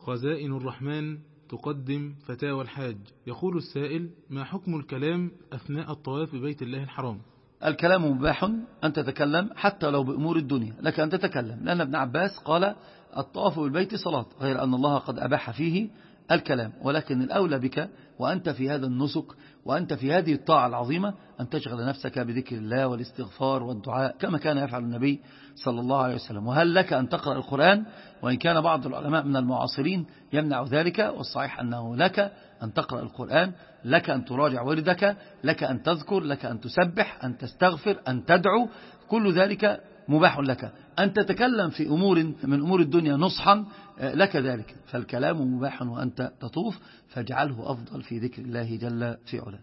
خزائن الرحمن تقدم فتاوى الحاج. يقول السائل ما حكم الكلام أثناء الطواف ببيت الله الحرام؟ الكلام مباح أن تتكلم حتى لو بأمور الدنيا. لك أن تتكلم لأن ابن عباس قال الطواف بالبيت صلاة. غير أن الله قد أباح فيه الكلام ولكن الأولى بك وأنت في هذا النسك وأنت في هذه الطاعة العظيمة أن تشغل نفسك بذكر الله والاستغفار والدعاء كما كان يفعل النبي صلى الله عليه وسلم. وهل لك أن تقرأ القرآن؟ وإن كان بعض العلماء من المعاصرين يمنع ذلك والصحيح أنه لك أن تقرأ القرآن لك أن تراجع وردك لك أن تذكر لك أن تسبح أن تستغفر أن تدعو كل ذلك مباح لك. أن تتكلم في أمور من أمور الدنيا نصحا لك ذلك. فالكلام مباح وأنت تطوف فاجعله أفضل في ذكر الله جل في علاه.